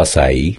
Passai